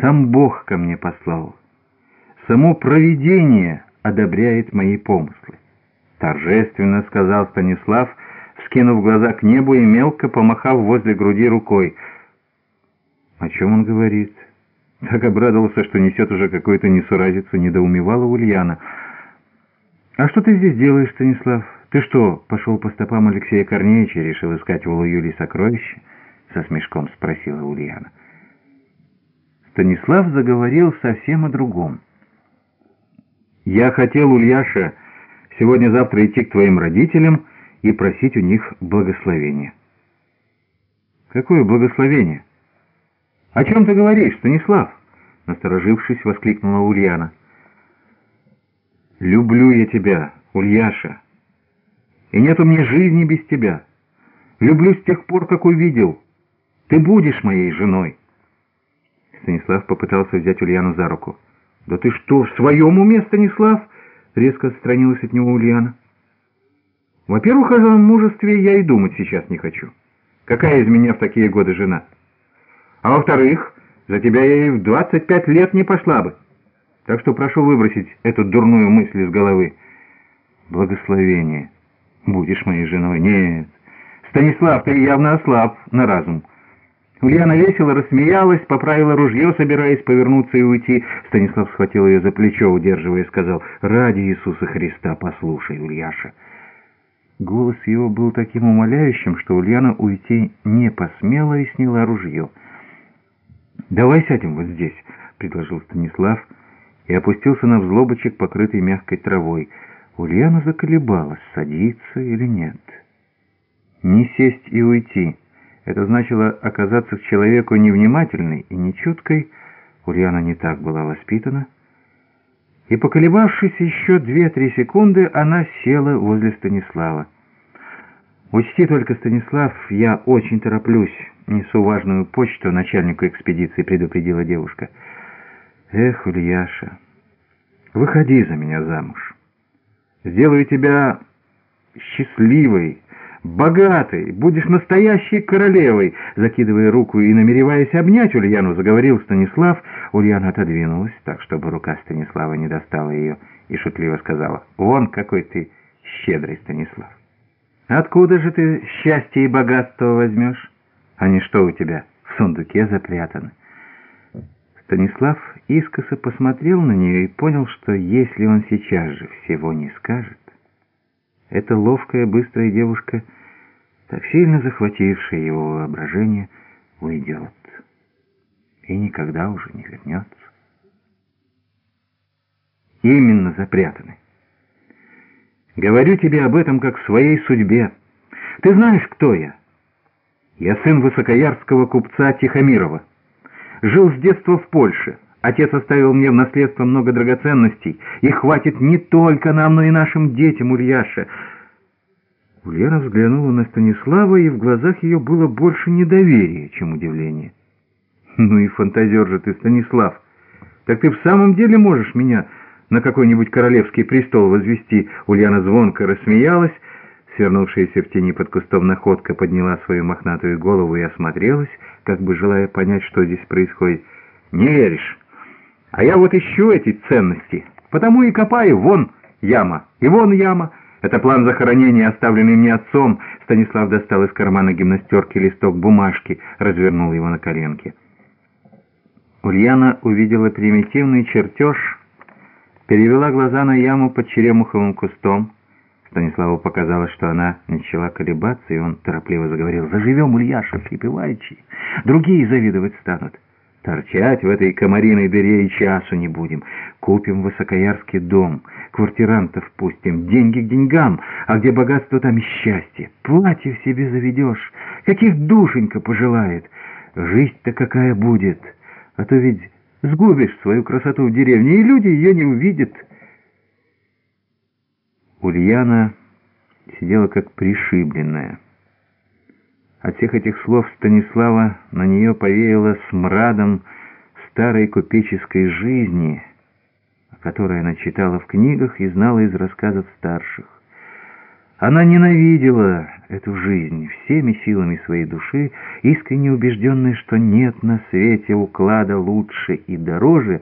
Сам Бог ко мне послал. Само провидение одобряет мои помыслы. Торжественно сказал Станислав, скинув глаза к небу и мелко помахав возле груди рукой. О чем он говорит? Так обрадовался, что несет уже какую-то несуразицу, недоумевала Ульяна. «А что ты здесь делаешь, Станислав? Ты что, пошел по стопам Алексея Корнеевича и решил искать в Юлии сокровища?» Со смешком спросила Ульяна. Станислав заговорил совсем о другом. «Я хотел, Ульяша, сегодня-завтра идти к твоим родителям и просить у них благословения». «Какое благословение?» «О чем ты говоришь, Станислав?» Насторожившись, воскликнула Ульяна. «Люблю я тебя, Ульяша, и нет у меня жизни без тебя. Люблю с тех пор, как увидел. Ты будешь моей женой». Станислав попытался взять Ульяну за руку. «Да ты что, в своем уме, Станислав?» Резко отстранилась от него Ульяна. «Во-первых, о мужестве я и думать сейчас не хочу. Какая из меня в такие годы жена? А во-вторых, за тебя я и в 25 лет не пошла бы. Так что прошу выбросить эту дурную мысль из головы. Благословение. Будешь моей женой? Нет. Станислав, ты явно ослаб на разум». Ульяна весело рассмеялась, поправила ружье, собираясь повернуться и уйти. Станислав схватил ее за плечо, удерживая, и сказал, «Ради Иисуса Христа, послушай, Ульяша». Голос его был таким умоляющим, что Ульяна уйти не посмела и сняла ружье. «Давай сядем вот здесь», — предложил Станислав, и опустился на взлобочек, покрытый мягкой травой. Ульяна заколебалась, садиться или нет. «Не сесть и уйти». Это значило оказаться к человеку невнимательной и нечуткой. Ульяна не так была воспитана. И, поколебавшись еще две-три секунды, она села возле Станислава. «Учти только, Станислав, я очень тороплюсь. Несу важную почту начальнику экспедиции», — предупредила девушка. «Эх, Ульяша, выходи за меня замуж. Сделаю тебя счастливой» богатой, будешь настоящей королевой!» Закидывая руку и намереваясь обнять Ульяну, заговорил Станислав. Ульяна отодвинулась так, чтобы рука Станислава не достала ее, и шутливо сказала, «Вон какой ты щедрый, Станислав! Откуда же ты счастье и богатство возьмешь? Они что у тебя, в сундуке запрятаны?» Станислав искоса посмотрел на нее и понял, что если он сейчас же всего не скажет, эта ловкая, быстрая девушка, так сильно захватившая его воображение, уйдет и никогда уже не вернется. Именно запрятаны. Говорю тебе об этом как своей судьбе. Ты знаешь, кто я? Я сын высокоярского купца Тихомирова. Жил с детства в Польше. Отец оставил мне в наследство много драгоценностей. и хватит не только нам, но и нашим детям, Ульяша. Ульяна взглянула на Станислава, и в глазах ее было больше недоверия, чем удивления. «Ну и фантазер же ты, Станислав! Так ты в самом деле можешь меня на какой-нибудь королевский престол возвести?» Ульяна звонко рассмеялась. Свернувшаяся в тени под кустом находка подняла свою мохнатую голову и осмотрелась, как бы желая понять, что здесь происходит. «Не веришь?» А я вот ищу эти ценности, потому и копаю. Вон яма, и вон яма. Это план захоронения, оставленный мне отцом. Станислав достал из кармана гимнастерки листок бумажки, развернул его на коленке. Ульяна увидела примитивный чертеж, перевела глаза на яму под черемуховым кустом. Станиславу показалось, что она начала колебаться, и он торопливо заговорил. «Заживем, Ульяша, припеваючи. Другие завидовать станут». Торчать в этой комариной дыре и часу не будем. Купим высокоярский дом, квартирантов пустим, деньги к деньгам, а где богатство, там и счастье. Платье в себе заведешь, каких душенька пожелает. Жизнь-то какая будет, а то ведь сгубишь свою красоту в деревне, и люди ее не увидят. Ульяна сидела как пришибленная. От всех этих слов Станислава на нее повеяло смрадом старой купеческой жизни, о которой она читала в книгах и знала из рассказов старших. Она ненавидела эту жизнь всеми силами своей души, искренне убежденная, что нет на свете уклада лучше и дороже,